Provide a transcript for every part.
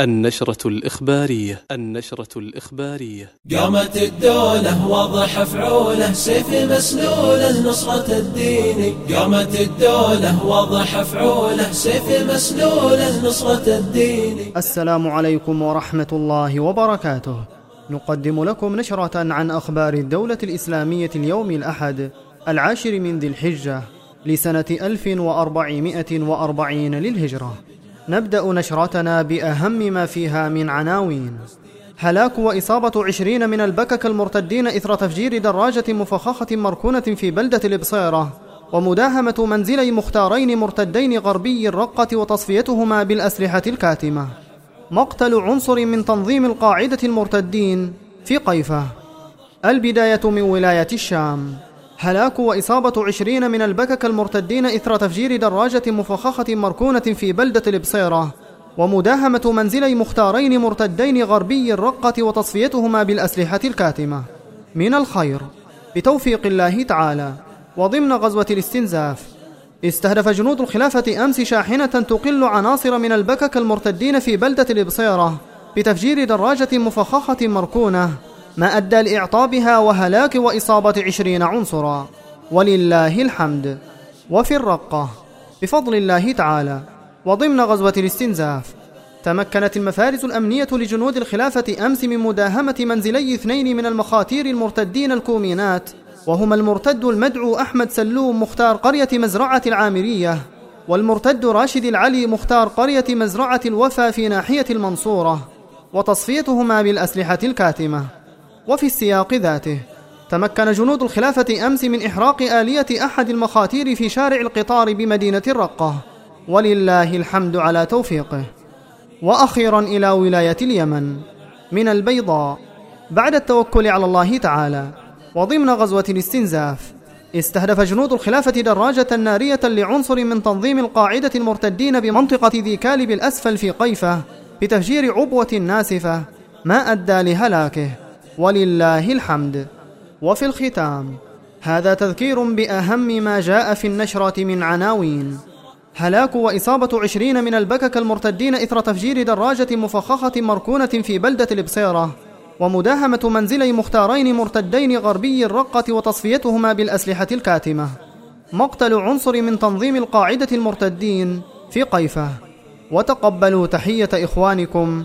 النشرة الإخبارية. النشرة الإخبارية. قامت الدولة واضح فعوله سيف مسلوله نصرة الدين. قامت الدولة واضح فعوله سيف مسلوله نصرة الدين. السلام عليكم ورحمة الله وبركاته. نقدم لكم نشرة عن أخبار الدولة الإسلامية اليوم الأحد العاشر من ذي الحجة لسنة 1440 للهجرة. نبدأ نشرتنا بأهم ما فيها من عناوين. هلاك وإصابة عشرين من البكك المرتدين إثر تفجير دراجة مفخخة مركونة في بلدة الإبصيرة ومداهمة منزلي مختارين مرتدين غربي الرقة وتصفيتهما بالأسلحة الكاتمة. مقتل عنصر من تنظيم القاعدة المرتدين في قيفة. البداية من ولاية الشام. هلاك وإصابة عشرين من البكك المرتدين إثر تفجير دراجة مفخخة مركونة في بلدة البصيرة ومداهمة منزلي مختارين مرتدين غربي الرقة وتصفيتهما بالأسلحة الكاتمة. من الخير بتوفيق الله تعالى وضمن غزوة الاستنزاف استهدف جنود الخلافة أمس شاحنة تقل عناصر من البكك المرتدين في بلدة البصيرة بتفجير دراجة مفخخة مركونة ما أدى لإعطابها وهلاك وإصابة عشرين عنصرا. ولله الحمد. وفي الرقة. بفضل الله تعالى. وضمن غزوة الاستنزاف. تمكنت المفارز الأمنية لجنود الخلافة أمس من مداهمة منزلي اثنين من المخاتير المرتدين الكومينات. وهما المرتد المدعو أحمد سلوم مختار قرية مزرعة العامرية. والمرتد راشد العلي مختار قرية مزرعة الوفا في ناحية المنصورة. وتصفيتهما بالأسلحة الكاتمة. وفي السياق ذاته. تمكن جنود الخلافة أمس من إحراق آلية أحد المخاتير في شارع القطار بمدينة الرقة. ولله الحمد على توفيقه. وأخيرا إلى ولاية اليمن. من البيضاء. بعد التوكل على الله تعالى. وضمن غزوة الاستنزاف. استهدف جنود الخلافة دراجة نارية لعنصر من تنظيم القاعدة المرتدين بمنطقة ذي كالب الأسفل في قيفة بتفجير عبوة ناسفة ما أدى لهلاكه. ولله الحمد. وفي الختام هذا تذكير بأهم ما جاء في النشرة من عناوين. هلاك وإصابة عشرين من البكك المرتدين إثر تفجير دراجة مفخخة مركونة في بلدة البصيرة ومداهمة منزلي مختارين مرتدين غربي الرقة وتصفيتهما بالأسلحة الكاتمة. مقتل عنصر من تنظيم القاعدة المرتدين في قيفة. وتقبلوا تحية إخوانكم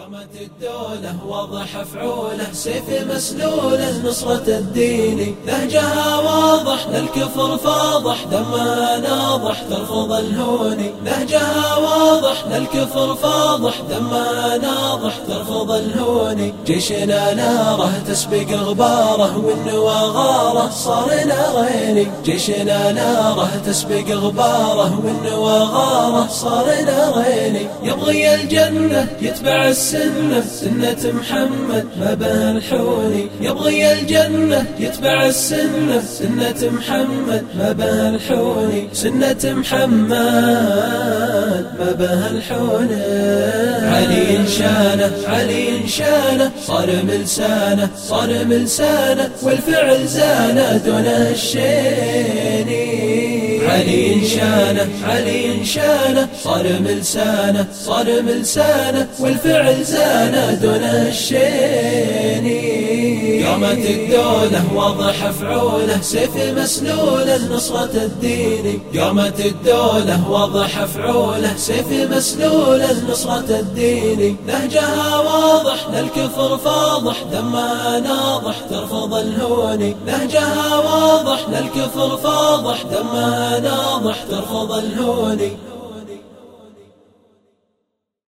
قامت الدولة واضح فعوله سيف مسلوله نصرة الدين نهجها واضح للكفر فاضح دمها ناضح ترفض الهون نهجها واضح للكفر فاضح دمها ناضح ترفض الهون جيشنا ناره تسبق غباره والنوى غاره صار نارين جيشنا ناره تسبق غباره والنوى غاره صار نارين يبغي الجنة يتبع السنة سنة محمد ما به الحوني يبغي الجنة يتبع السنة سنة محمد ما به الحوني سنة محمد ما به الحوني علي شانه علي شانه صار ملسانه صار ملسانه والفعل زانه دون الشيني. علي شانه علي شانه صار ملسانه صار ملسانه والفعل زانه دون الشيني. قامت الدولة واضح فعوله سيف مسلوله نصرة الدين. قامت الدولة واضح فعوله سيف مسلوله نصرة الدين. نهجها واضح للكفر فاضح دمها ناضح ترفض الهون. نهجها واضح للكفر فاضح دمها ناضح ترفض الهون.